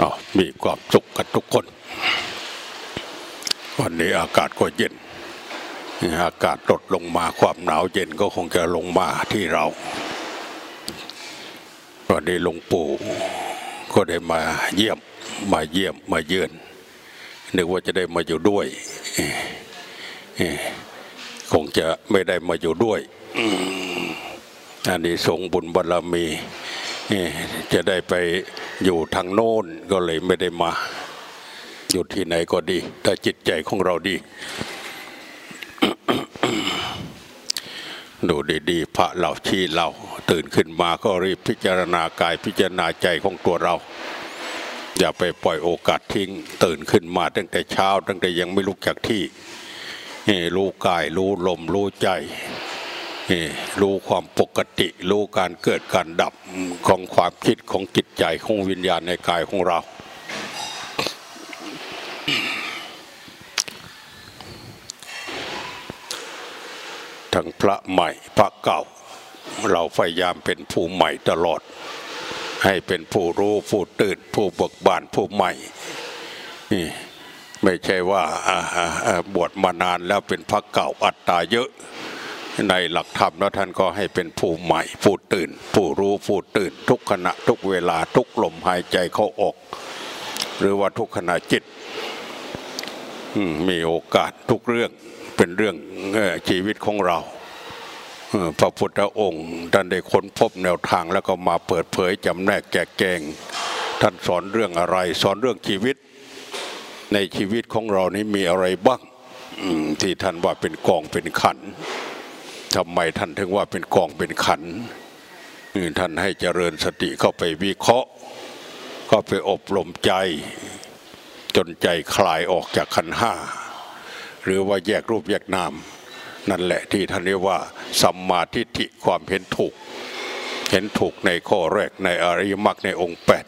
อ๋อมีความสุขกันทุกคน วันนี้อากาศก็เย็น อากาศลดลงมาความหนาวเย็นก็คงจะลงมาที่เราวันนี้หลวงปู่ก็ได้มาเยี่ยมมาเยี่ยมมาเยือนนึกว่าจะได้มาอยู่ด้วยคงจะไม่ได้มาอยู่ด้วยอันนี้ทรงบุญบารมี จะได้ไปอยู่ทางโน้นก็เลยไม่ได้มา อยู่ที่ไหนก็ดี ถ้าจิตใจของเราดี ดูดีๆพระเราชี้เราตื่นขึ้นมาก็รีบพิจารณากายพิจารณาใจของตัวเรา อย่าไปปล่อยโอกาสทิ้ง ตื่นขึ้นมาตั้งแต่เช้า ตั้งแต่ยังไม่ลุกจากที่รู้กายรู้ลมรู้ใจ รู้ความปกติ รู้การเกิดการดับของความคิดของจิตใจของวิญญาณในกายของเรา ทั้งพระใหม่พระเก่า เราพยายามเป็นผู้ใหม่ตลอด ให้เป็นผู้รู้ผู้ตื่น ผู้เบิกบานผู้ใหม่ไม่ใช่ว่าบวชมานานแล้วเป็นพระเก่าอัตตาเยอะ ในหลักธรรมแล้วท่านก็ให้เป็นผู้ใหม่ผู้ตื่น ผู้รู้ผู้ตื่น ทุกขณะทุกเวลาทุกลมหายใจเข้าออก หรือว่าทุกขณะจิตมีโอกาสทุกเรื่องเป็นเรื่องชีวิตของเราพระพุทธองค์ท่านได้ค้นพบแนวทางแล้วก็มาเปิดเผยจำแนกแกแกงท่านสอนเรื่องอะไร สอนเรื่องชีวิต ในชีวิตของเรานี้มีอะไรบ้างที่ท่านว่าเป็นกองเป็นขัน ทำไมท่านถึงว่าเป็นกองเป็นขันท่านให้เจริญสติเข้าไปวิเคราะห์ ก็ไปอบรมใจ จนใจคลายออกจากขันห้า หรือว่าแยกรูปแยกนาม นั่นแหละที่ท่านเรียกว่าสัมมาทิฏฐิความเห็นถูก เห็นถูกในข้อแรกในอริยมรรคในองค์แปด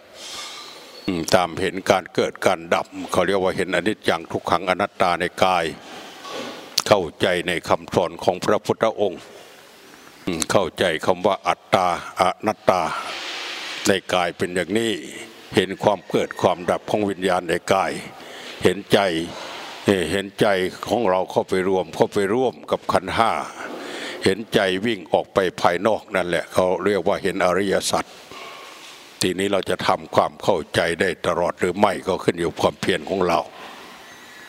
ตามเห็นการเกิดการดับ เขาเรียกว่าเห็นอนิจจังทุกขังอนัตตาในกาย เข้าใจในคำสอนของพระพุทธองค์ เข้าใจคำว่าอัตตาอนัตตา ในกายเป็นอย่างนี้ เห็นความเกิดความดับของวิญญาณในกาย เห็นใจเห็นใจของเราเข้าไปรวมเข้าไปร่วมกับขันห้า เห็นใจวิ่งออกไปภายนอกนั่นแหละเขาเรียกว่าเห็นอริยสัจทีนี้เราจะทำความเข้าใจได้ตลอดหรือไม่ก็ขึ้นอยู่ความเพียรของเรา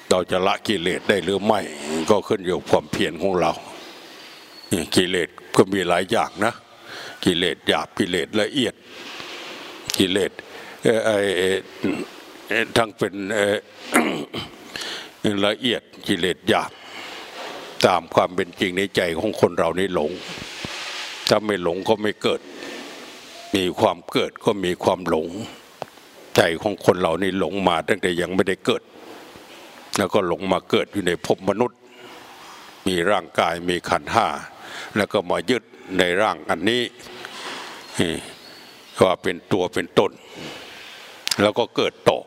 เราจะละกิเลสได้หรือไม่ ก็ขึ้นอยู่ความเพียรของเรากิเลสก็มีหลายอย่างนะ กิเลสหยาบกิเลสละเอียด กิเลสไอ้ทั้งเป็นละเอียดกิเลสหยาบตามความเป็นจริงในใจของคนเรานี่หลง ถ้าไม่หลงก็ไม่เกิด มีความเกิดก็มีความหลง ใจของคนเรานี่หลงมาตั้งแต่ยังไม่ได้เกิด แล้วก็หลงมาเกิดอยู่ในภพมนุษย์ มีร่างกายมีขันห้าแล้วก็มายึดในร่างอันนี้ว่าเป็นตัวเป็นตนแล้วก็เกิดต่อ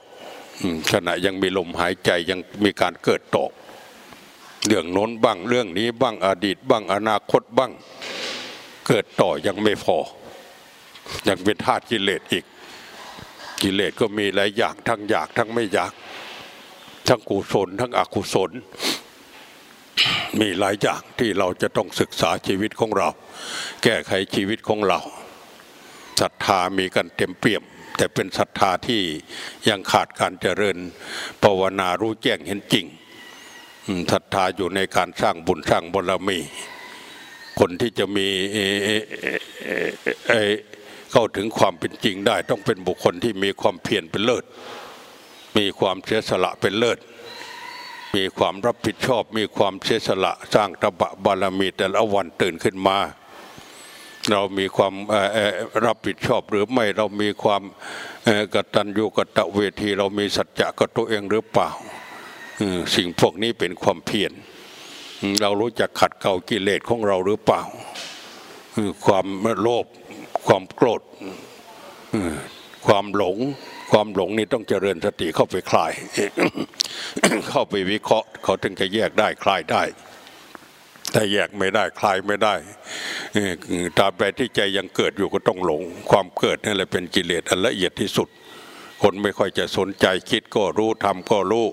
ขณะยังมีลมหายใจยังมีการเกิดต่อเรื่องโน้นบ้างเรื่องนี้บ้างอดีตบ้างอนาคตบ้าง เกิดต่อยังไม่พอ ยังเป็นธาตุกิเลสอีก กิเลสก็มีหลายอย่างทั้งอยากทั้งไม่อยาก ทั้งกุศลทั้งอกุศล มีหลายอย่างที่เราจะต้องศึกษาชีวิตของเรา แก้ไขชีวิตของเราศรัทธามีกันเต็มเปี่ยม แต่เป็นศรัทธาที่ยังขาดการเจริญภาวนารู้แจ้งเห็นจริงศรัทธาอยู่ในการสร้างบุญสร้างบารมี คนที่จะมีเข้าถึงความเป็นจริงได้ ต้องเป็นบุคคลที่มีความเพียรเป็นเลิศ มีความเสียสละเป็นเลิศ มีความรับผิดชอบ มีความเสียสละสร้างตบะบารมีแต่ละวันตื่นขึ้นมา เรามีความรับผิดชอบหรือไม่เรามีความกตัญญูกตเวที เรามีสัจจะกับตัวเองหรือเปล่าสิ่งพวกนี้เป็นความเพียรเรารู้จักขัดเกลากิเลสของเราหรือเปล่า ความโลภความโกรธความหลง ความหลงนี่ต้องเจริญสติเข้าไปคลาย เข้าไปวิเคราะห์ เขาถึงจะแยกได้คลายได้แต่แยกไม่ได้คลายไม่ได้ตราบใดที่ใจยังเกิดอยู่ก็ต้องหลง ความเกิดนี่แหละเป็นกิเลสอันละเอียดที่สุด คนไม่ค่อยจะสนใจคิดก็รู้ทำก็รู้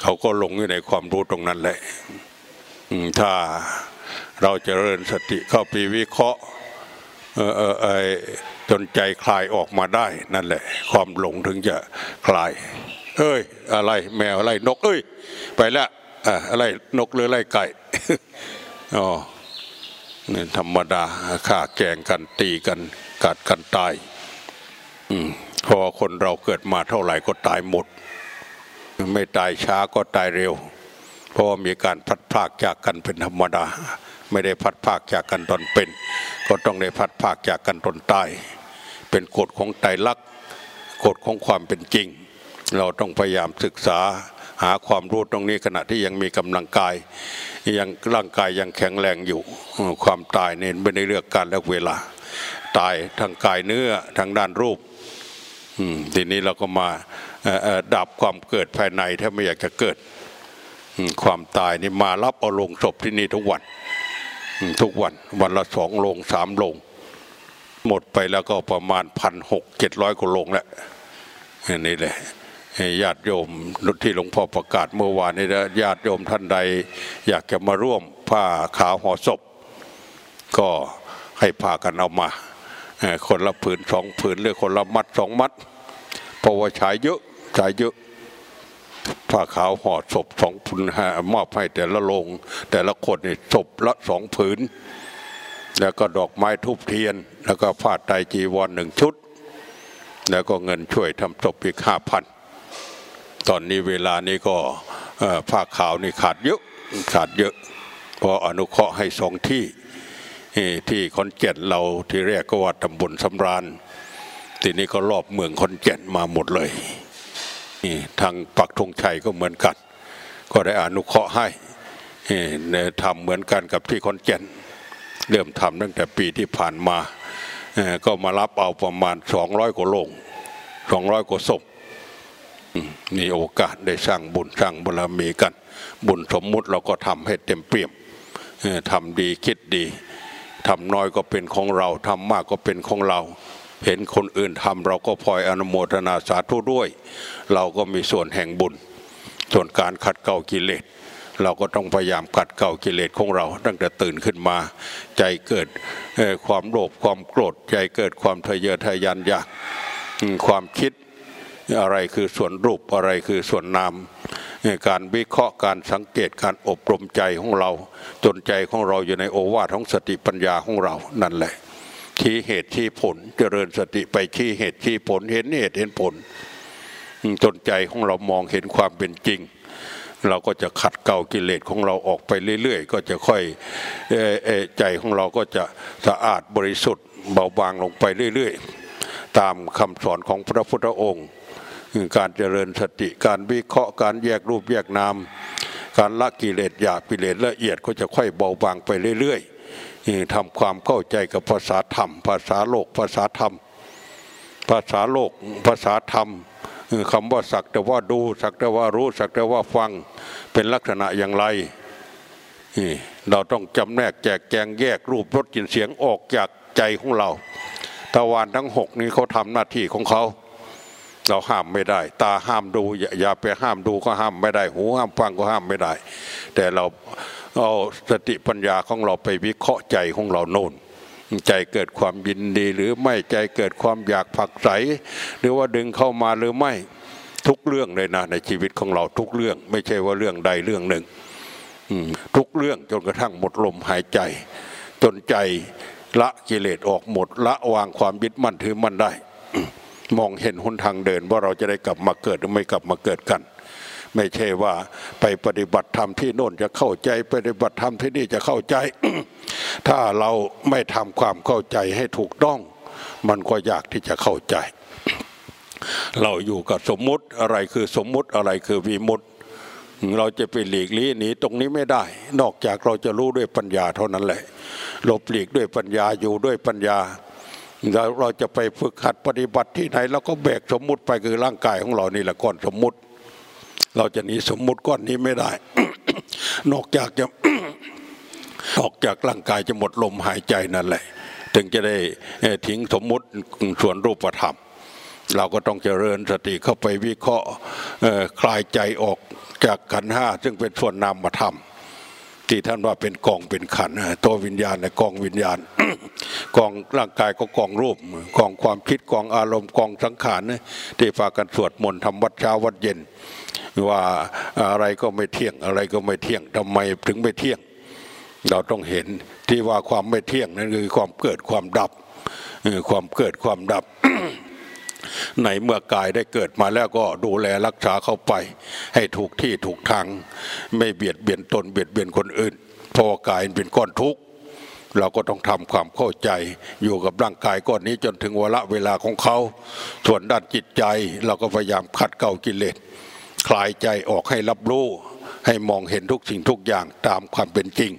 เขาก็หลงอยู่ในความรู้ตรงนั้นแหละถ้าเราจเจริญสติเข้าไปวิเคราะห์ จนใจคลายออกมาได้นั่นแหละ ความหลงถึงจะคลาย เอ้ย อะไรแมวอะไรนก เอ้ย ไปแล้วอะอะไรนกหรืออะไรไก่อ๋อนี่ธรรมดาฆ่าแกงกันตีกันกัดกันตายอืมพราะว่าคนเราเกิดมาเท่าไหร่ก็ตายหมด ไม่ตายช้าก็ตายเร็ว เพราะมีการพัดพากจากกันเป็นธรรมดา ไม่ได้พัดพากจากกันตอนเป็น ก็ต้องได้พัดพากจากกันตอนตาย เป็นกฎของไตรลักษณ์กฎของความเป็นจริง เราต้องพยายามศึกษาหาความรู้ตรงนี้ขณะที่ยังมีกำลังกายยังร่างกายยังแข็งแรงอยู่ ความตายเนี่ยไม่ได้เลือกการและเวลา ตายทางกายเนื้อทางด้านรูปทีนี้เราก็มาดับความเกิดภายในถ้าไม่อยากจะเกิดความตายนี่มารับเอาลงศพที่นี่ทุกวัน ทุกวันวันละสองลงสามลง หมดไปแล้วก็ประมาณพันหกเจ็ดร้อยกว่าลงแล้วอันนี่แหละให้ญาติโยมที่หลวงพ่อประกาศเมื่อวานนี้นะญาติโยมท่านใด อยากจะมาร่วมผ้าขาวห่อศพ ก็ให้พากันเอามา คนละผืนสองผืนหรือคนละมัดสองมัดเพราะว่าใช้เยอะใช้เยอะผ้าขาวห่อศพสองผืนมอบให้แต่ละโลงแต่ละคนนี่ศพละสองผืน แล้วก็ดอกไม้ทูบเทียน แล้วก็ผ้าไตรจีวรหนึ่งชุด แล้วก็เงินช่วยทำศพอีกห้าพันตอนนี้เวลานี้ก็ผ้าขาวนี่ขาดเยอะขาดเยอะพราะอนุเคราะห์ให้สองที่ที่ที่ขอนแก่นเราที่แรกก็ว่าตำบลสำราญ ทีนี้ก็รอบเมืองขอนแก่นมาหมดเลยนี่ทางปักธงชัยก็เหมือนกัน ก็ได้อนุเคราะห์ให้ทำเหมือนกันกับที่ขอนแก่น เริ่มทำตั้งแต่ปีที่ผ่านมาก็มารับเอาประมาณ 200 กว่าโลง 200 กว่าศพมีโอกาสได้สร้างบุญสร้างบารมีกัน บุญสมมุติเราก็ทำให้เต็มเปี่ยมทำดีคิดดีทำน้อยก็เป็นของเราทำมากก็เป็นของเรา เห็นคนอื่นทำเราก็พลอยอนุโมทนาสาธุด้วย เราก็มีส่วนแห่งบุญ ส่วนการขัดเกลากิเลส เราก็ต้องพยายามขัดเกลากิเลสของเรา ตั้งแต่ตื่นขึ้นมา ใจเกิดความโลภความโกรธใจเกิดความทะเยอทะยานอยากความคิดอะไรคือส่วนรูปอะไรคือส่วนนามการวิเคราะห์การสังเกตการอบรมใจของเรา จนใจของเราอยู่ในโอวาทของสติปัญญาของเรานั่นแหละ ที่เหตุที่ผลเจริญสติไปที่เหตุที่ผลเห็นเหตุเห็นผลจนใจของเรามองเห็นความเป็นจริง เราก็จะขัดเกลากิเลสของเราออกไปเรื่อยๆ ก็จะค่อยใจของเราก็จะสะอาดบริสุทธิ์เบาบางลงไปเรื่อยๆ ตามคำสอนของพระพุทธองค์การเจริญสติการวิเคราะห์การแยกรูปแยกนามการละกิเลสหยาบกิเลสละเอียดก็จะค่อยเบาบางไปเรื่อยๆทำความเข้าใจกับภาษาธรรม ภาษาโลกภาษาธรรม ภาษาโลกภาษาธรรม คำว่าสักแต่ว่าดู สักแต่ว่ารู้ สักแต่ว่าฟังเป็นลักษณะอย่างไร เราต้องจำแนกแจกแจงแยกรูปรสกลิ่นเสียงออกจากใจของเราทวารทั้งหกนี้เขาทำหน้าที่ของเขา เราห้ามไม่ได้ ตาห้ามดูอย่าอย่าไปห้ามดูก็ห้ามไม่ได้ หูห้ามฟังก็ห้ามไม่ได้ แต่เราเอาสติปัญญาของเราไปวิเคราะห์ใจของเราโน่น ใจเกิดความยินดีหรือไม่ใจเกิดความอยากผักไสหรือว่าดึงเข้ามาหรือไม่ทุกเรื่องเลยนะในชีวิตของเราทุกเรื่อง ไม่ใช่ว่าเรื่องใดเรื่องหนึ่งทุกเรื่องจนกระทั่งหมดลมหายใจ จนใจละกิเลสออกหมด ละวางความยึดมั่นถือมั่นได้ มองเห็นหนทางเดินว่าเราจะได้กลับมาเกิดหรือไม่กลับมาเกิดกัน ไม่ใช่ว่าไปปฏิบัติธรรมที่โน่นจะเข้าใจปฏิบัติธรรมที่นี่จะเข้าใจ ถ้าเราไม่ทำความเข้าใจให้ถูกต้อง มันก็ยากที่จะเข้าใจ เราอยู่กับสมมุติอะไรคือสมมุติอะไรคือวิมุติเราจะไปหลีกลี่หนีตรงนี้ไม่ได้ นอกจากเราจะรู้ด้วยปัญญาเท่านั้นแหละหลบหลีกด้วยปัญญาอยู่ด้วยปัญญาแล้วเราจะไปฝึกหัดปฏิบัติที่ไหนเราก็แบกสมมุติไปคือร่างกายของเรานี่แหละก้อนสมมุติ เราจะหนีสมมุติก้อนนี้ไม่ได้ นอกจากจะออกจากร่างกายจะหมดลมหายใจนั่นแหละ ถึงจะได้ทิ้งสมมุติส่วนรูปธรรม เราก็ต้องเจริญสติเข้าไปวิเคราะห์คลายใจออกจากขันห้าซึ่งเป็นส่วนนามธรรม ที่ท่านว่าเป็นกองเป็นขันตัววิญญาณในกองวิญญาณกองร่างกายก็กองรูปกองความคิดกองอารมณ์กองสังขารนะที่ฝากกันสวดมนต์ทำวัดเช้าวัดเย็น ว่าอะไรก็ไม่เที่ยงอะไรก็ไม่เที่ยงทำไมถึงไม่เที่ยง เราต้องเห็นที่ว่าความไม่เที่ยงนั่นคือความเกิดความดับความเกิดความดับ ในเมื่อกายได้เกิดมาแล้วก็ดูแลรักษาเข้าไป ให้ถูกที่ถูกทาง ไม่เบียดเบียนตนเบียดเบียนคนอื่นเพราะกายเป็นก้อนทุกข์เราก็ต้องทำความเข้าใจอยู่กับร่างกายก้อนนี้จนถึงวาระเวลาของเขา ส่วนด้านจิตใจเราก็พยายามขัดเกลากิเลสคลายใจออกให้รับรู้ ให้มองเห็นทุกสิ่งทุกอย่างตามความเป็นจริง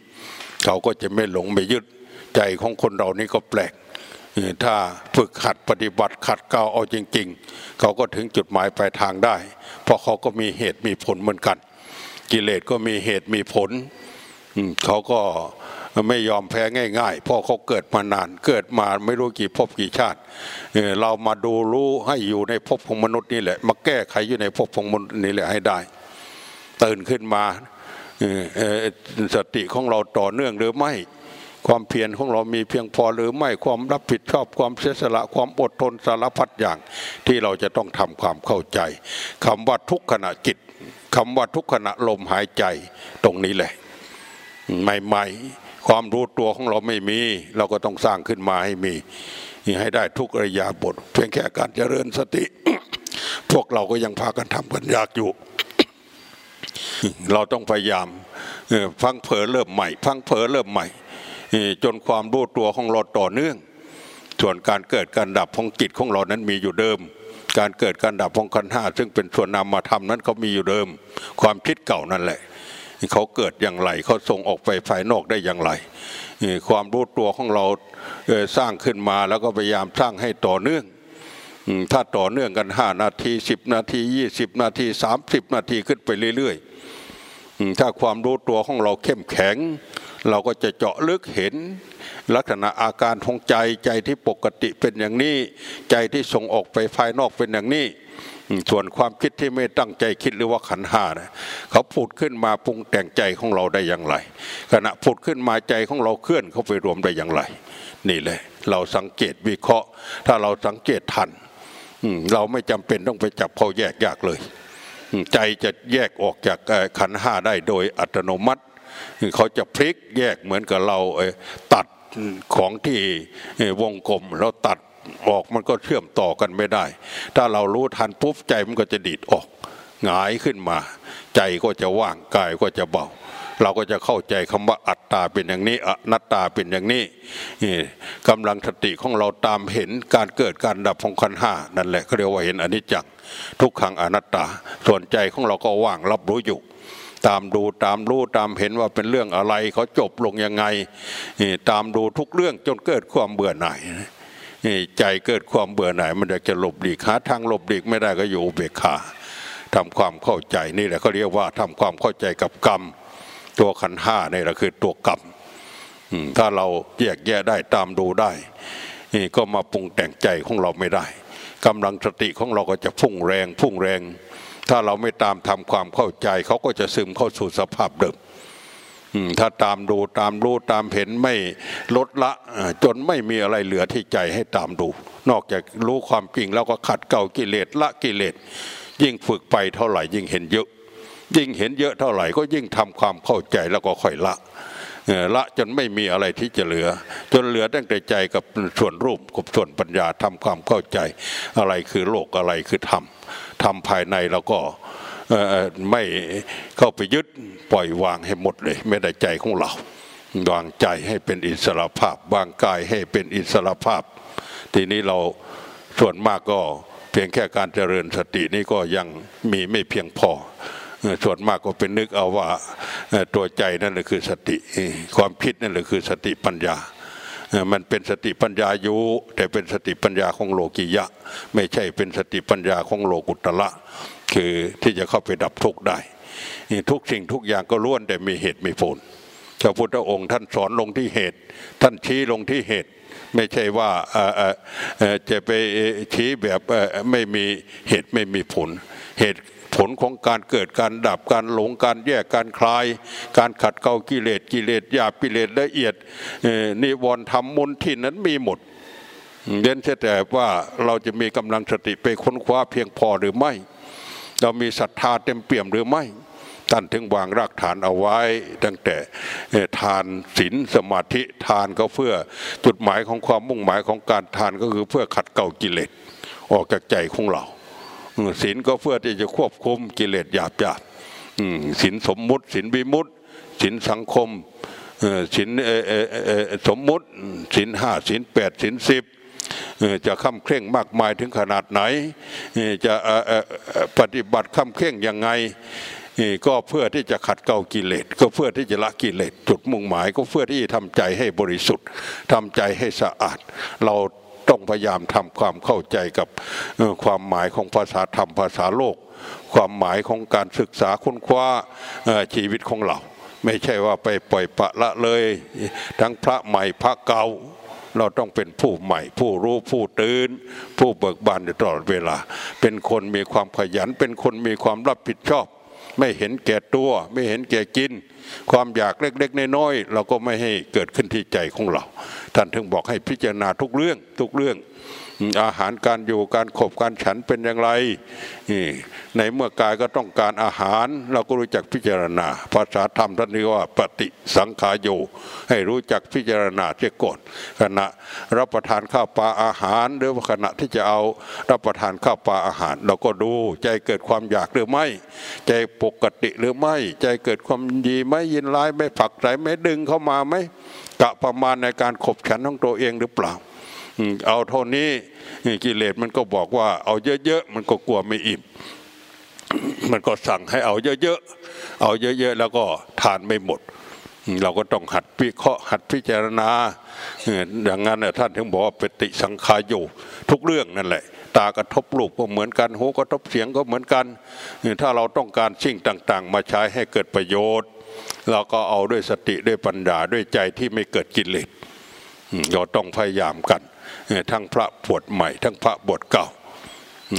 เขาก็จะไม่หลงไม่ยึดใจของคนเรานี่ก็แปลก ถ้าฝึกขัดปฏิบัติขัดเกลาเอาจริง ๆ เขาก็ถึงจุดหมายปลายทางได้ เพราะเขาก็มีเหตุมีผลเหมือนกัน กิเลสก็มีเหตุมีผลเขาก็ไม่ยอมแพ้ง่ายๆ เพราะเขาเกิดมานาน เกิดมาไม่รู้กี่ภพกี่ชาติ เรามาดูรู้ให้อยู่ในภพของมนุษย์นี่แหละ มาแก้ไขอยู่ในภพของมนุษย์นี่แหละให้ได้ ตื่นขึ้นมาสติของเราต่อเนื่องหรือไม่ ความเพียรของเรามีเพียงพอหรือไม่ความรับผิดชอบความเสียสละความอดทนสารพัดอย่าง ที่เราจะต้องทำความเข้าใจคำว่าทุกขณะจิตคำว่าทุกขณะลมหายใจตรงนี้แหละใหม่ๆความรู้ตัวของเราไม่มี เราก็ต้องสร้างขึ้นมาให้มีให้ได้ทุกระยะบท เพียงแค่การเจริญสติ พวกเราก็ยังพากันทำกันยากอยู่ เราต้องพยายามเอ่อพังเผลอเริ่มใหม่พังเผลอเริ่มใหม่ จนความรู้ตัวของเราต่อเนื่อง ส่วนการเกิดการดับของจิตของเรานั้นมีอยู่เดิม การเกิดการดับของขันห้าซึ่งเป็นส่วนนามธรรมนั้นเขามีอยู่เดิม ความคิดเก่านั่นแหละเขาเกิดอย่างไรเขาส่งออกไปภายนอกได้อย่างไร ความรู้ตัวของเราสร้างขึ้นมาแล้วก็พยายามสร้างให้ต่อเนื่องถ้าต่อเนื่องกันห้านาทีสิบนาทียี่สิบนาทีสามสิบนาทีขึ้นไปเรื่อยๆถ้าความรู้ตัวของเราเข้มแข็ง เราก็จะเจาะลึกเห็นลักษณะอาการของใจใจที่ปกติเป็นอย่างนี้ ใจที่ส่งออกไปภายนอกเป็นอย่างนี้ส่วนความคิดที่ไม่ตั้งใจคิดหรือว่าขันห้านะเขาพูดขึ้นมาปรุงแต่งใจของเราได้อย่างไร ขณะพูดขึ้นมาใจของเราเคลื่อนเข้าไปรวมได้อย่างไร นี่แหละ เราสังเกตวิเคราะห์ ถ้าเราสังเกตทันเราไม่จำเป็นต้องไปจับเขาแยกยากเลย ใจจะแยกออกจากขันห้าได้โดยอัตโนมัติ เขาจะพลิกแยกเหมือนกับเราตัดของที่วงกลมเราตัดออกมันก็เชื่อมต่อกันไม่ได้ ถ้าเรารู้ทันปุ๊บใจมันก็จะดีดออกหงายขึ้นมา ใจก็จะว่างกายก็จะเบา เราก็จะเข้าใจคำว่าอัตตาเป็นอย่างนี้อนัตตาเป็นอย่างนี้นี่กำลังสติของเราตามเห็นการเกิดการดับของขันห้านั่นแหละเขาเรียกว่าเห็นอนิจจังทุกขังอนัตตาส่วนใจของเราก็ว่างรับรู้อยู่ ตามดูตามรู้ตามเห็นว่าเป็นเรื่องอะไรเขาจบลงยังไงนี่ตามดูทุกเรื่องจนเกิดความเบื่อหน่ายใจเกิดความเบื่อหน่าย มันจะหลบหลีกหาทางหลบหลีกไม่ได้ก็อยู่เบกขาทำความเข้าใจนี่แหละเขาเรียกว่าทำความเข้าใจกับกรรม ตัวขันห้านี่แหละคือตัวกรรมถ้าเราแยกแยะได้ตามดูได้นี่ก็มาปรุงแต่งใจของเราไม่ได้กำลังสติของเราก็จะพุ่งแรงพุ่งแรง ถ้าเราไม่ตามทำความเข้าใจเขาก็จะซึมเข้าสู่สภาพเดิมถ้าตามดูตามรู้ตามเห็นไม่ลดละ จนไม่มีอะไรเหลือที่ใจให้ตามดู นอกจากรู้ความจริงแล้วก็ขัดเกลากิเลสละกิเลสยิ่งฝึกไปเท่าไหร่ยิ่งเห็นเยอะ ยิ่งเห็นเยอะเท่าไหร่ก็ยิ่งทำความเข้าใจแล้วก็ค่อยละละจนไม่มีอะไรที่จะเหลือ จนเหลือตั้งแต่ใจกับส่วนรูปกับส่วนปัญญาทำความเข้าใจ อะไรคือโลกอะไรคือธรรม ธรรมภายในแล้วก็ไม่เข้าไปยึดปล่อยวางให้หมดเลย ไม่ได้ใจของเรา วางใจให้เป็นอิสระภาพ วางกายให้เป็นอิสระภาพ ทีนี้เราส่วนมากก็เพียงแค่การเจริญสตินี่ก็ยังมีไม่เพียงพอส่วนมากก็เป็นนึกเอาว่าตัวใจนั่นแหละคือสติ ความคิดนั่นแหละคือสติปัญญา มันเป็นสติปัญญาอยู่แต่เป็นสติปัญญาของโลกิยะ ไม่ใช่เป็นสติปัญญาของโลกุตละคือที่จะเข้าไปดับทุกข์ได้นี่ทุกสิ่งทุกอย่างก็ล้วนแต่มีเหตุมีผลพระพุทธองค์ท่านสอนลงที่เหตุ ท่านชี้ลงที่เหตุ ไม่ใช่ว่าจะไปชี้แบบไม่มีเหตุไม่มีผล เหตุ ผลของการเกิดการดับการหลงการแยกการคลาย การขัดเกลากิเลสกิเลสหยาบกิเลสละเอียดนิวรณ์ธรรมมนทินนั้นมีหมดเน้นแต่ว่าเราจะมีกำลังสติไปค้นคว้าเพียงพอหรือไม่ เรามีศรัทธาเต็มเปี่ยมหรือไม่ท่านถึงวางรากฐานเอาไว้ ตั้งแต่ทานศีลสมาธิทานก็เพื่อจุดหมายของความมุ่งหมายของการทานก็คือเพื่อขัดเกลากิเลสออกจากใจของเรา ศีลก็เพื่อที่จะควบคุมกิเลสหยาบหยาบศีลสมมุติศีลวิมุติศีลสังคมศีลสมมุติศีลห้าศีลแปดศีลสิบจะข้ามเคร่งมากมายถึงขนาดไหน จะปฏิบัติข้ามเคร่งยังไงก็เพื่อที่จะขัดเกลากิเลสก็เพื่อที่จะละกิเลสจุดมุ่งหมาย ก็เพื่อที่จะทำใจให้บริสุทธิ์ทำใจให้สะอาด เรา ต้องพยายามทำความเข้าใจกับความหมายของภาษาธรรมภาษาโลก ความหมายของการศึกษาค้นคว้าชีวิตของเรา ไม่ใช่ว่าไปปล่อยปะละเลย ทั้งพระใหม่พระเก่าเราต้องเป็นผู้ใหม่ผู้รู้ผู้ตื่น ผู้เบิกบานอยู่ตลอดเวลา เป็นคนมีความขยัน เป็นคนมีความรับผิดชอบ ไม่เห็นแก่ตัว ไม่เห็นแก่กิน ความอยากเล็กๆน้อยๆเราก็ไม่ให้เกิดขึ้นที่ใจของเรา ท่านถึงบอกให้พิจารณาทุกเรื่องทุกเรื่อง อาหารการอยู่การขบการฉันเป็นอย่างไรนี่ในเมื่อกายก็ต้องการอาหารเราก็รู้จักพิจารณา ภาษาธรรมท่านเรียกว่าปฏิสังขายโยให้รู้จักพิจารณาเสียก่อนขณะรับประทานข้าวปลาอาหาร หรือว่าขณะที่จะเอารับประทานข้าวปลาอาหาร เราก็ดูใจเกิดความอยากหรือไม่ ใจปกติหรือไม่ ใจเกิดความดีไหมยินร้ายไม่ผลักใสไม่ดึงเข้ามาไหมกะประมาณในการขบฉันของตัวเองหรือเปล่า เอาเท่านี้กิเลสมันก็บอกว่าเอาเยอะๆมันก็กลัวไม่อิ่มมันก็สั่งให้เอาเยอะๆเอาเยอะๆแล้วก็ทานไม่หมด เราก็ต้องหัดวิเคราะห์หัดพิจารณาอย่างนั้นท่านถึงบอกว่าปฏิสังขายอยู่ทุกเรื่องนั่นแหละตากระทบรูปก็เหมือนกันหูกระทบเสียงก็เหมือนกันถ้าเราต้องการสิ่งต่าง ๆ มาใช้ให้เกิดประโยชน์ เราก็เอาด้วยสติด้วยปัญญาด้วยใจที่ไม่เกิดกิเลสเราต้องพยายามกัน ทั้งพระบวชใหม่ ทั้งพระบวชเก่า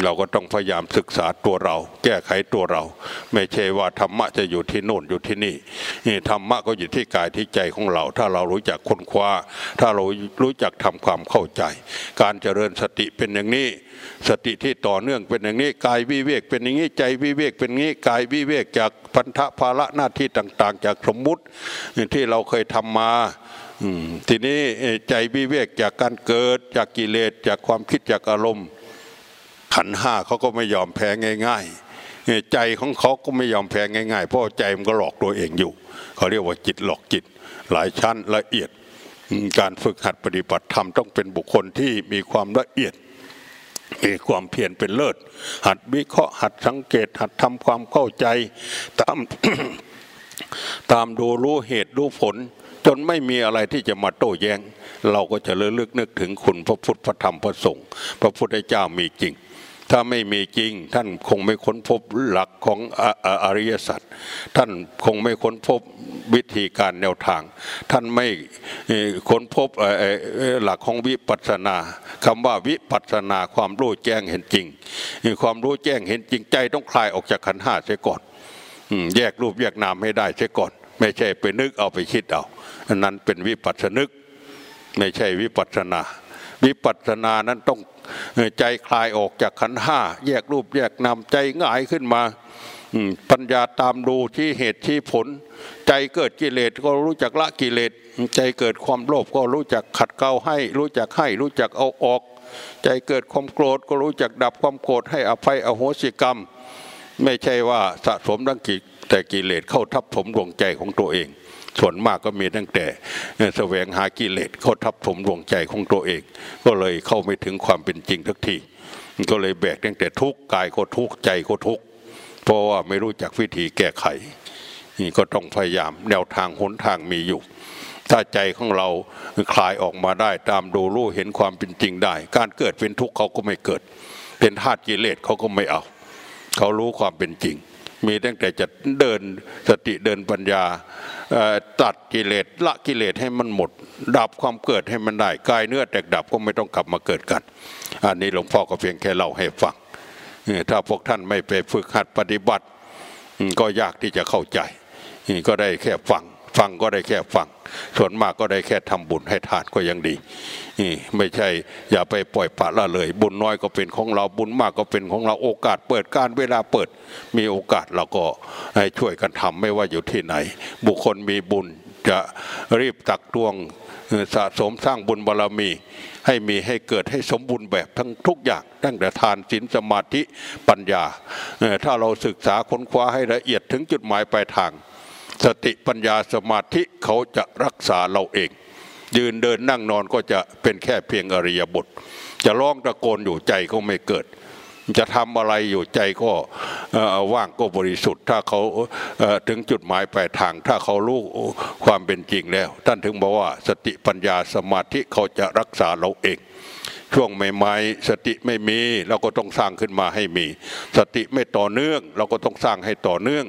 เราก็ต้องพยายามศึกษาตัวเรา แก้ไขตัวเรา ไม่ใช่ว่าธรรมะจะอยู่ที่โน่นอยู่ที่นี่ธรรมะก็อยู่ที่กายที่ใจของเรา ถ้าเรารู้จักค้นคว้า ถ้าเรารู้จักทำความเข้าใจ การเจริญสติเป็นอย่างนี้สติที่ต่อเนื่องเป็นอย่างนี้กายวิเวกเป็นอย่างนี้ใจวิเวกเป็นอย่างนี้กายวิเวกจากพันธะภาระหน้าที่ต่าง ๆ จากสมมุติที่เราเคยทำมา ทีนี้ใจวิเวกจากการเกิดจากกิเลสจากความคิดจากอารมณ์ ขันห้าเขาก็ไม่ยอมแพ้ง่าย ๆ ใจของเขาก็ไม่ยอมแพ้ง่ายๆ เพราะใจมันก็หลอกตัวเองอยู่ เขาเรียกว่าจิตหลอกจิต หลายชั้นละเอียด การฝึกหัดปฏิบัติธรรมต้องเป็นบุคคลที่มีความละเอียดมีความเพียรเป็นเลิศ หัดวิเคราะห์หัดสังเกตหัดทำความเข้าใจ ตามตามดูรู้เหตุรู้ผล จนไม่มีอะไรที่จะมาโต้แย้ง เราก็จะเลือกนึกถึงคุณพระพุทธพระธรรมพระสงฆ์พระพุทธเจ้ามีจริง ถ้าไม่มีจริง ท่านคงไม่ค้นพบหลักของอออริยสัจท่านคงไม่ค้นพบวิธีการแนวทาง ท่านไม่ค้นพบหลักของวิปัสสนาคำว่าวิปัสสนาความรู้แจ้งเห็นจริง ความรู้แจ้งเห็นจริงใจต้องคลายออกจากขันห้าเสียก่อนแยกรูปแยกนามให้ได้เสียก่อน ไม่ใช่ไปนึกเอาไปคิดเอา นั้นเป็นวิปัสสนึก ไม่ใช่วิปัสสนา วิปัสสนานั้นต้องใจคลายออกจากขันห้าแยกรูปแยกนามใจง่ายขึ้นมาปัญญาตามดูที่เหตุที่ผล ใจเกิดกิเลสก็รู้จักละกิเลส ใจเกิดความโลภก็รู้จักขัดเกลาให้ รู้จักให้รู้จักเอาออก ใจเกิดความโกรธก็รู้จักดับความโกรธให้อภัยอโหสิกรรม ไม่ใช่ว่าสะสมดังกิแต่กิเลสเข้าทับถมดวงใจของตัวเอง ส่วนมากก็มีตั้งแต่แสวงหากิเลสเข้าทับถมดวงใจของตัวเอง ก็เลยเข้าไม่ถึงความเป็นจริงทักทีก็เลยแบกตั้งแต่ทุกกายก็ทุกใจก็ทุกเพราะว่าไม่รู้จักวิธีแก้ไขนี่ก็ต้องพยายามแนวทางหนทางมีอยู่ ถ้าใจของเราคลายออกมาได้ตามดูรู้เห็นความเป็นจริงได้ การเกิดเป็นทุกข์เขาก็ไม่เกิด เป็นธาตุกิเลสเขาก็ไม่เอา เขารู้ความเป็นจริง มีตั้งแต่จะเดินสติเดินปัญญาตัดกิเลสละกิเลสให้มันหมด ดับความเกิดให้มันได้กายเนื้อแตกดับก็ไม่ต้องกลับมาเกิดกัน อันนี้หลวงพ่อก็เพียงแค่เล่าให้ฟังถ้าพวกท่านไม่ไปฝึกหัดปฏิบัติ ก็ยากที่จะเข้าใจ ก็ได้แค่ฟัง ฟังก็ได้แค่ฟัง ส่วนมากก็ได้แค่ทำบุญให้ทานก็ยังดีนี่ไม่ใช่อย่าไปปล่อยปละละเลย บุญน้อยก็เป็นของเราบุญมากก็เป็นของเราโอกาสเปิดการเวลาเปิด มีโอกาสเราก็ให้ช่วยกันทำไม่ว่าอยู่ที่ไหน บุคคลมีบุญจะรีบตักตวงสะสมสร้างบุญบารมี ให้มีให้เกิดให้สมบูรณ์แบบทั้งทุกอย่างตั้งแต่ทานศีลสมาธิปัญญา ถ้าเราศึกษาค้นคว้าให้ละเอียดถึงจุดหมายปลายทาง สติปัญญาสมาธิเขาจะรักษาเราเอง ยืนเดินนั่งนอนก็จะเป็นแค่เพียงอริยบท จะร้องตะโกนอยู่ใจก็ไม่เกิด จะทำอะไรอยู่ใจก็ว่างก็บริสุทธิ์ ถ้าเขาถึงจุดหมายปลายทาง ถ้าเขารู้ความเป็นจริงแล้ว ท่านถึงบอกว่าสติปัญญาสมาธิเขาจะรักษาเราเอง ช่วงใหม่ๆสติไม่มีเราก็ต้องสร้างขึ้นมาให้มี สติไม่ต่อเนื่อง เราก็ต้องสร้างให้ต่อเนื่อง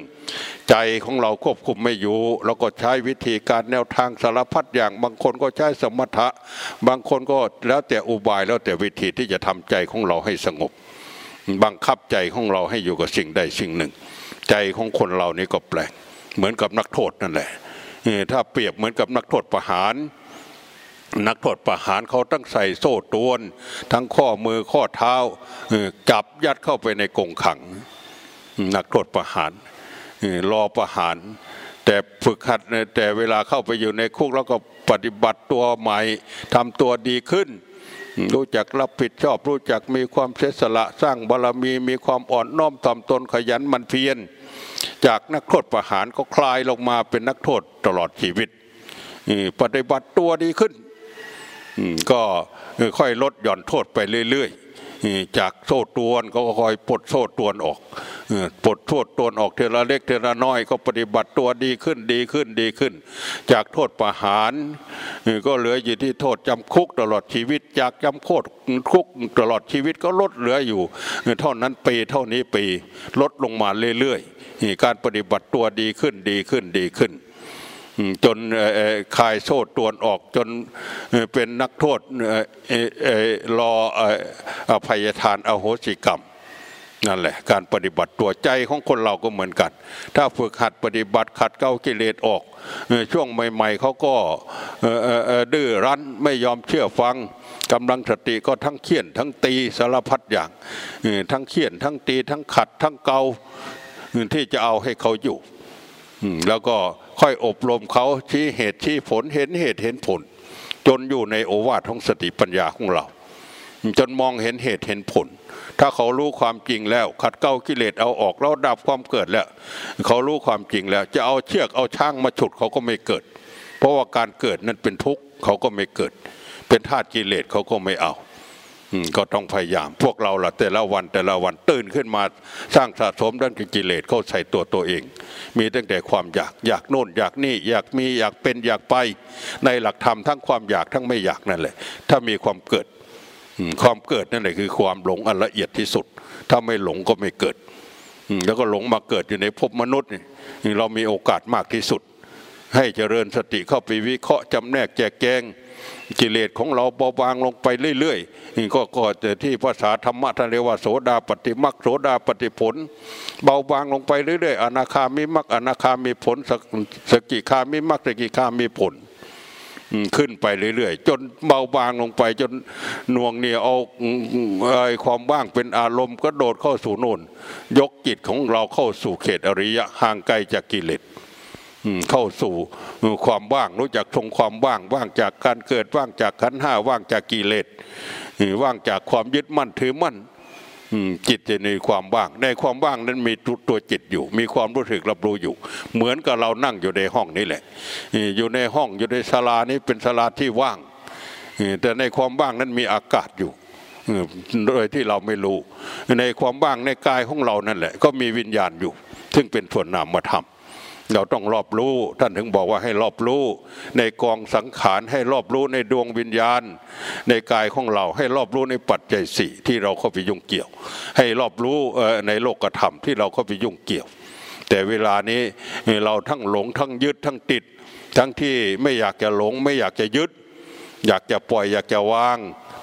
ใจของเราควบคุมไม่อยู่เราก็ใช้วิธีการแนวทางสารพัดอย่าง บางคนก็ใช้สมถะ บางคนก็แล้วแต่อุบายแล้วแต่วิธีที่จะทำใจของเราให้สงบ บังคับใจของเราให้อยู่กับสิ่งใดสิ่งหนึ่ง ใจของคนเรานี่ก็แปลกเหมือนกับนักโทษนั่นแหละถ้าเปรียบเหมือนกับนักโทษประหาร นักโทษประหารเขาตั้งใส่โซ่ตรวน ทั้งข้อมือข้อเท้าจับยัดเข้าไปในกรงขัง นักโทษประหารรอประหาร แต่ฝึกหัดแต่เวลาเข้าไปอยู่ในคุกแล้วก็ปฏิบัติตัวใหม่ทำตัวดีขึ้น รู้จักรับผิดชอบ รู้จักมีความเสียสละสร้างบารมีมีความอ่อนน้อมถ่อมตนขยันมันเพียรจากนักโทษประหารก็คลายลงมาเป็นนักโทษตลอดชีวิตปฏิบัติตัวดีขึ้น ก็ค่อยลดหย่อนโทษไปเรื่อยๆ จากโซ่ตวนก็ค่อยปลดโซ่ตวนออกปลดโทษตวนออกเทละเล็กเทละน้อยก็ปฏิบัติตัวดีขึ้นดีขึ้นดีขึ้น จากโทษประหารก็เหลืออยู่ที่โทษจำคุกตลอดชีวิต จากจำโทษคุกตลอดชีวิตก็ลดเหลืออยู่ เท่านั้นปีเท่านี้ปีลดลงมาเรื่อยๆ การปฏิบัติตัวดีขึ้นดีขึ้นดีขึ้น จนคายโซ่ตรวนออกจนเป็นนักโทษรออภัยทานอโหสิกรรมนั่นแหละการปฏิบัติตัวใจของคนเราก็เหมือนกัน ถ้าฝึกหัดปฏิบัติขัดเกลากิเลสออก ช่วงใหม่ๆเขาก็ดื้อรั้นไม่ยอมเชื่อฟังกำลังสติก็ทั้งเคี่ยนทั้งตีสารพัดอย่างทั้งเคี่ยนทั้งตีทั้งขัดทั้งเกาที่จะเอาให้เขาอยู่แล้วก็ ค่อยอบรมเขาชี้เหตุชี้ผลเห็นเหตุเห็นผล จนอยู่ในโอวาทของสติปัญญาของเรา จนมองเห็นเหตุเห็นผล ถ้าเขารู้ความจริงแล้ว ขัดเกลากิเลสเอาออกแล้วดับความเกิดแล้ว เขารู้ความจริงแล้ว จะเอาเชือกเอาช่างมาฉุดเขาก็ไม่เกิด เพราะว่าการเกิดนั้นเป็นทุกข์เขาก็ไม่เกิด เป็นธาตุกิเลสเขาก็ไม่เอา ก็ต้องพยายาม พวกเราละแต่ละวันแต่ละวันตื่นขึ้นมาสร้างสะสมด้านกิเลสเข้าใส่ตัวตัวเอง มีตั้งแต่ความอยากอยากโน่นอยากนี่อยากมีอยากเป็นอยากไป ในหลักธรรมทั้งความอยากทั้งไม่อยากนั่นแหละ ถ้ามีความเกิดความเกิดนั่นแหละคือความหลงอันละเอียดที่สุด ถ้าไม่หลงก็ไม่เกิดแล้วก็หลงมาเกิดอยู่ในภพมนุษย์นี่เรามีโอกาสมากที่สุด ให้เจริญสติเข้าไปวิเคราะห์จำแนกแจกแจง กิเลสของเราเบาบางลงไปเรื่อยๆนี่ก็ก็ที่ภาษาธรรมะท่านเรียกว่าโสดาปฏิมักโสดาปฏิผล เบาบางลงไปเรื่อยๆอนาคามิมักอนาคามีผลสกสกิคามิมักสกิคามีผลขึ้นไปเรื่อยๆ จนเบาบางลงไปจนหน่วงเนี่ยเอาไอ้ความว่างเป็นอารมณ์ก็โดดเข้าสู่โน่นยกจิตของเราเข้าสู่เขตอริยะห่างไกลจากกิเลส เข้าสู่ความว่างรู้จักทรงความว่างว่างจากการเกิดว่างจากขันห้าว่างจากกิเลสว่างจากความยึดมั่นถือมั่นจิตจะในความว่าง ในความว่างนั้นมีตัวจิตอยู่ มีความรู้สึกรับรู้อยู่ เหมือนกับเรานั่งอยู่ในห้องนี่แหละ อยู่ในห้องอยู่ในศาลานี้เป็นศาลาที่ว่าง แต่ในความว่างนั้นมีอากาศอยู่โดยที่เราไม่รู้ ในความว่างในกายของเรานั่นแหละ ก็มีวิญญาณอยู่ ซึ่งเป็นส่วนนามธรรม เราต้องรอบรู้ ท่านถึงบอกว่าให้รอบรู้ ในกองสังขารให้รอบรู้ในดวงวิญญาณ ในกายของเราให้รอบรู้ในปัจจัยสี่ที่เราเข้าไปยุ่งเกี่ยว ให้รอบรู้ในโลกธรรมที่เราเข้าไปยุ่งเกี่ยว แต่เวลานี้เราทั้งหลงทั้งยึดทั้งติด ทั้งที่ไม่อยากจะหลง ไม่อยากจะยึด อยากจะปล่อยอยากจะวาง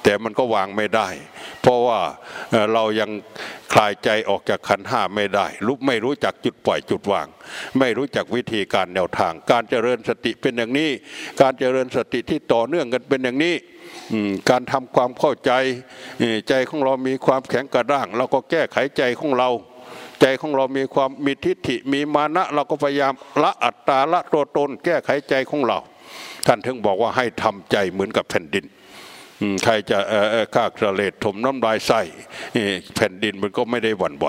แต่มันก็วางไม่ได้ เพราะว่าเรายังคลายใจออกจากขันห้าไม่ได้รู้ไม่รู้จักจุดปล่อยจุดวาง ไม่รู้จักวิธีการแนวทาง การเจริญสติเป็นอย่างนี้ การเจริญสติที่ต่อเนื่องกันเป็นอย่างนี้การทำความเข้าใจใจของเรามีความแข็งกระด้าง เราก็แก้ไขใจของเรา ใจของเรามีความมีทิฏฐิมีมานะ เราก็พยายามละอัตตาละตัวตน แก้ไขใจของเรา ท่านถึงบอกว่าให้ทำใจเหมือนกับแผ่นดิน ใครจะฆ่ากระเลดถมน้ำลายใส่แผ่นดินมันก็ไม่ได้หวั่นไหว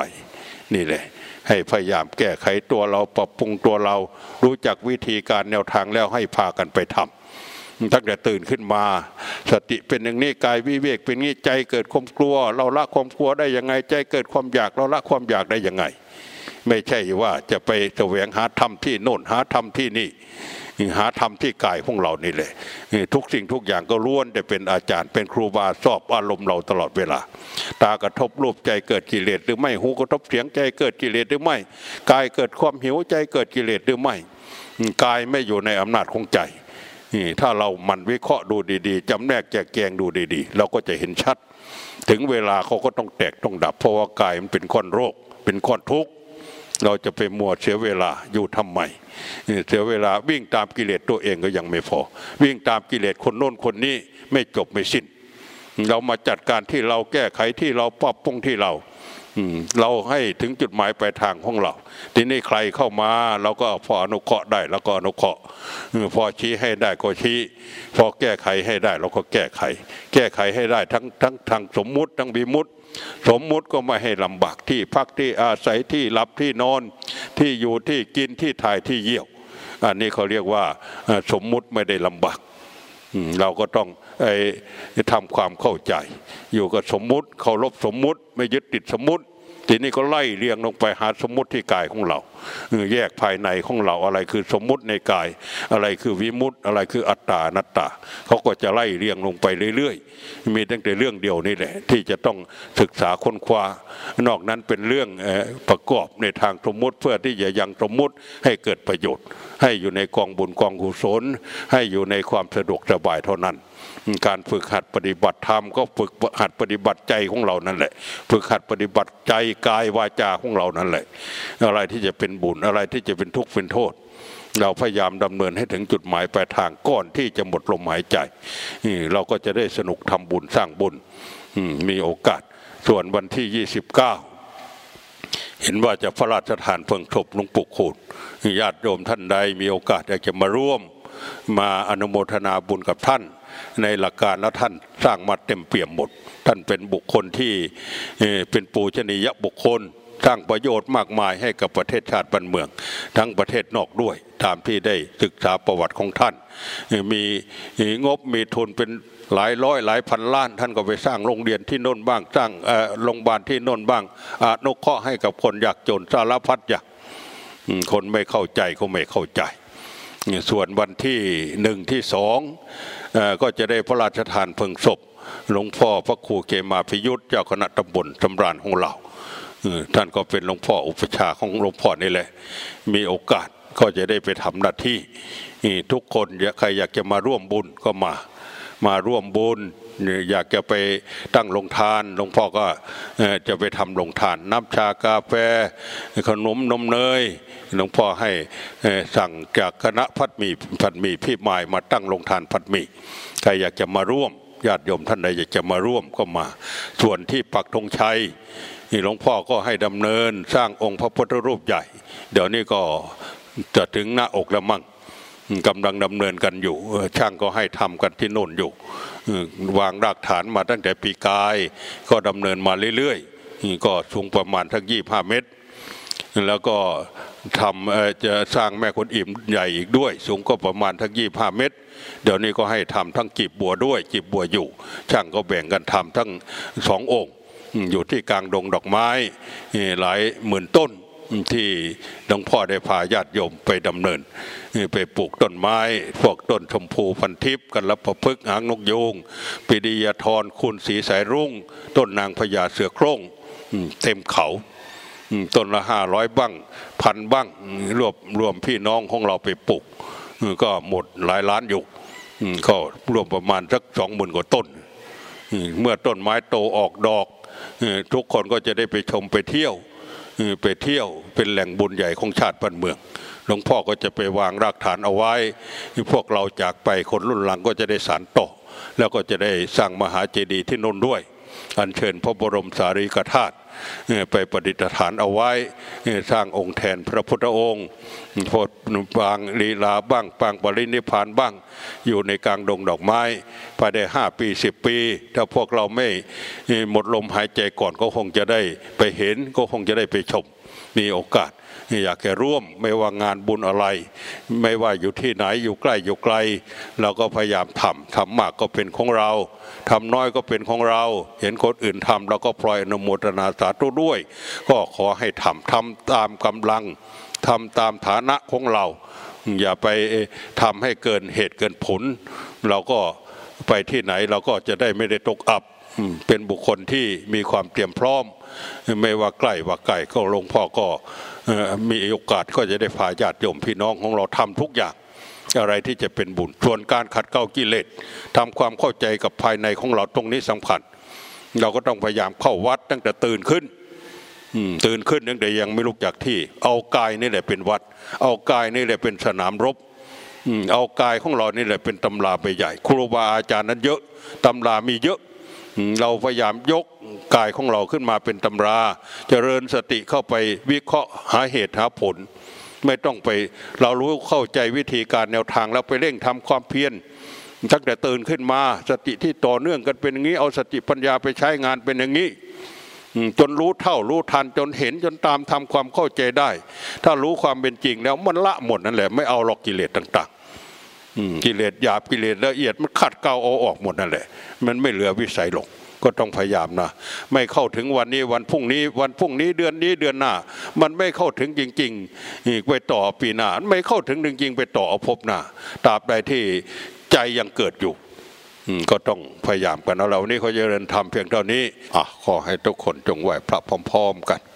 นี่แหละให้พยายามแก้ไขตัวเราปรับปรุงตัวเรา รู้จักวิธีการแนวทางแล้วให้พากันไปทำตั้งแต่ตื่นขึ้นมา สติเป็นอย่างนี้กายวิเวกเป็นงี้ใจเกิดความกลัว เราละความกลัวได้ยังไง ใจเกิดความอยากเราละความอยากได้ยังไง ไม่ใช่ว่าจะไปแสวงหาธรรมที่โน่นหาธรรมที่นี่ หาธรรมที่กายของเรานี่เลยทุกสิ่งทุกอย่างก็ล้วนแต่เป็นอาจารย์เป็นครูบาสอบอารมณ์เราตลอดเวลา ตากระทบรูปใจเกิดกิเลสหรือไม่หูกระทบเสียงใจเกิดกิเลสหรือไม่กายเกิดความหิวใจเกิดกิเลสหรือไม่กายไม่อยู่ในอำนาจของใจถ้าเรามันวิเคราะห์ดูดีๆจำแนกแจกแจงดูดีๆ เราก็จะเห็นชัด ถึงเวลาเขาก็ต้องแตกต้องดับ เพราะว่ากายมันเป็นก้อนโรค เป็นก้อนทุกข์ เราจะไปมัวเสียเวลาอยู่ทำไมเสียเวลาวิ่งตามกิเลสตัวเองก็ยังไม่พอ วิ่งตามกิเลสคนโน้นคนนี้ไม่จบไม่สิ้น เรามาจัดการที่เราแก้ไขที่เราปรับปรุงที่เราเราให้ถึงจุดหมายปลายทางของเรา ทีนี้ใครเข้ามาเราก็พออนุเคราะห์ได้แล้วก็อนุเคราะห์พอชี้ให้ได้ก็ชี้ พอแก้ไขให้ได้เราก็แก้ไข แก้ไขให้ได้ทั้งทั้งทางสมมุติทั้งบิมุติ สมมุติก็ไม่ให้ลำบากที่พักที่อาศัยที่หลับที่นอนที่อยู่ที่กินที่ถ่ายที่เยี่ยว อันนี้เขาเรียกว่าสมมุติไม่ได้ลำบากเราก็ต้องทำความเข้าใจ อยู่กับสมมุติเคารพสมมุติไม่ยึดติดสมมุติ ทีนี้ก็ไล่เรียงลงไปหาสมมติที่กายของเราแยกภายในของเราอะไรคือสมมุติในกาย อะไรคือวิมุตอะไรคืออัตตานัตตาเขาก็จะไล่เรียงลงไปเรื่อยๆ มีตั้งแต่เรื่องเดียวนี่แหละ ที่จะต้องศึกษาค้นคว้านอกนั้นเป็นเรื่องประกอบในทางสมมุติเพื่อที่จะยังสมมุติให้เกิดประโยชน์ ให้อยู่ในกองบุญกองกุศลให้อยู่ในความสะดวกสบายเท่านั้น การฝึกหัดปฏิบัติธรรมก็ฝึกหัดปฏิบัติใจของเรานั่นแหละ ฝึกหัดปฏิบัติใจกายวาจาของเรานั่นแหละ อะไรที่จะเป็นบุญอะไรที่จะเป็นทุกข์เป็นโทษเราพยายามดำเนินให้ถึงจุดหมายปลายทางก่อนที่จะหมดลมหายใจเราก็จะได้สนุกทำบุญสร้างบุญมีโอกาส ส่วนวันที่ 29 เห็นว่าจะพระราชทานเพลิงศพหลวงปู่ขูดญาติโยมท่านใดมีโอกาสอยากจะมาร่วมมาอนุโมทนาบุญกับท่าน ในหลักการแล้วท่านสร้างมาเต็มเปี่ยมหมด ท่านเป็นบุคคลที่เป็นปูชนียบุคคลสร้างประโยชน์มากมายให้กับประเทศชาติบ้านเมือง ทั้งประเทศนอกด้วย ตามที่ได้ศึกษาประวัติของท่าน มีงบมีทุนเป็นหลายร้อยหลายพันล้าน ท่านก็ไปสร้างโรงเรียนที่น่นบ้างสร้างโรงพยาบาลที่น่นบ้างอนุเคราะห์ให้กับคนยากจนสารพัดอย่างคนไม่เข้าใจก็ไม่เข้าใจ ส่วนวันที่หนึ่งที่สอง ก็จะได้พระราชทานเพลิงศพหลวงพ่อพระครูเกมาพิยุทธเจ้าคณะตำบลสำราญของเราท่านก็เป็นหลวงพ่ออุปชาของหลวงพ่อนี่แหละ มีโอกาสก็จะได้ไปทำหน้าที่ทุกคนใครอยากจะมาร่วมบุญก็มามาร่วมบุญ อยากจะไปตั้งลงทานหลวงพ่อก็จะไปทำลงทาน น้ำชากาแฟขนมนมเนยหลวงพ่อให้สั่งจากคณะพัดมีพัดมีพี่หมายมาตั้งลงทานพัดมีใครอยากจะมาร่วมญาติโยมท่านใดอยากจะมาร่วมก็มา ส่วนที่ปักธงชัยนี่หลวงพ่อก็ให้ดำเนินสร้างองค์พระพุทธรูปใหญ่ เดี๋ยวนี้ก็จะถึงหน้าอกแล้วมั่ง กำลังดำเนินกันอยู่ช่างก็ให้ทำกันที่โน่นอยู่ วางรากฐานมาตั้งแต่ปีกาย ก็ดำเนินมาเรื่อยๆ ก็สูงประมาณทั้งยี่ห้าเมตร แล้วก็ทำจะสร้างแม่คนอิ่มใหญ่อีกด้วย สูงก็ประมาณทั้งยี่ห้าเมตร เดี๋ยวนี้ก็ให้ทำทั้งกีบบัวด้วยกีบบัวอยู่ ช่างก็แบ่งกันทำทั้งสององค์ อยู่ที่กลางดงดอกไม้หลายหมื่นต้น ที่หลวงพ่อได้พาญาติโยมไปดำเนิน ไปปลูกต้นไม้ พวกต้นชมพูพันทิพย์กันรับประพฤกหางนกยูงปิดียทรคุณสีสายรุ่ง ต้นนางพญาเสือโคร่งเต็มเขาต้นละห้าร้อยบ้างพันบ้างรวบรวมพี่น้องของเราไปปลูกก็หมดหลายล้านอยู่ก็รวมประมาณสักสองหมื่นกว่าต้น เมื่อต้นไม้โตออกดอก ทุกคนก็จะได้ไปชมไปเที่ยว ไปเที่ยวเป็นแหล่งบุญใหญ่ของชาติบ้านเมือง หลวงพ่อก็จะไปวางรากฐานเอาไว้พวกเราจากไปคนรุ่นหลังก็จะได้สานต่อ แล้วก็จะได้สร้างมหาเจดีย์ที่นนท์ด้วย อัญเชิญพระบรมสารีริกธาตุ ไปประดิษฐานเอาไว้สร้างองค์แทนพระพุทธองค์โพดบางลีลาบ้างปางปรินิพานบ้าง อยู่ในกลางดงดอกไม้ภายในห้าปีสิบปี ถ้าพวกเราไม่หมดลมหายใจก่อนก็คงจะได้ไปเห็นก็คงจะได้ไปชมมีโอกาส อยากแค่ร่วมไม่ว่างานบุญอะไร ไม่ว่าอยู่ที่ไหนอยู่ใกล้อยู่ไกล เราก็พยายามทำทำมากก็เป็นของเราทำน้อยก็เป็นของเรา เห็นคนอื่นทำเราก็พลอยอนุโมทนาสาธุด้วย ก็ขอให้ทำทำตามกำลังทำตามฐานะของเรา อย่าไปทำให้เกินเหตุเกินผล เราก็ไปที่ไหนเราก็จะได้ไม่ได้ตกอับเป็นบุคคลที่มีความเตรียมพร้อม ไม่ว่าใกล้ว่าไกลก็หลวงพ่อก็ มีโอกาสก็จะได้พาญาติโยมพี่น้องของเราทำทุกอย่างอะไรที่จะเป็นบุญส่วนการขัดเกลากิเลสทำความเข้าใจกับภายในของเราตรงนี้สำคัญ เราก็ต้องพยายามเข้าวัดตั้งแต่ตื่นขึ้นตื่นขึ้นตั้งแต่ยังไม่ลุกจากที่ เอากายนี่แหละเป็นวัด เอากายนี่แหละเป็นสนามรบเอากายของเรานี่แหละเป็นตำราใบใหญ่ ครูบาอาจารย์นั้นเยอะตำรามีเยอะ เราพยายามยก กายของเราขึ้นมาเป็นตำราเจริญสติเข้าไปวิเคราะห์หาเหตุหาผล ไม่ต้องไปเรารู้เข้าใจวิธีการแนวทางแล้วไปเร่งทำความเพียรตั้งแต่ตื่นขึ้นมาสติที่ต่อเนื่องกันเป็นอย่างนี้ เอาสติปัญญาไปใช้งานเป็นอย่างนี้จนรู้เท่ารู้ทันจนเห็นจนตามทำความเข้าใจได้ ถ้ารู้ความเป็นจริงแล้วมันละหมดนั่นแหละไม่เอาหรอกกิเลสต่างๆกิเลสหยาบกิเลสละเอียดมันขัดเกลาเอาออกหมดนั่นแหละ มันไม่เหลือวิสัยหรอก ก็ต้องพยายามนะ ไม่เข้าถึงวันนี้วันพรุ่งนี้ วันพรุ่งนี้เดือนนี้เดือนหน้า มันไม่เข้าถึงจริงๆอีกไปต่อปีหน้าไม่เข้าถึงจริงๆ ไปต่อเอาพบหน้าตราบใดที่ใจยังเกิดอยู่ก็ต้องพยายามกันเอาเรานนี้เขาจะเรียนทำเพียงเท่านี้อะขอให้ทุกคนจงไหวพระพร้อม ๆ กัน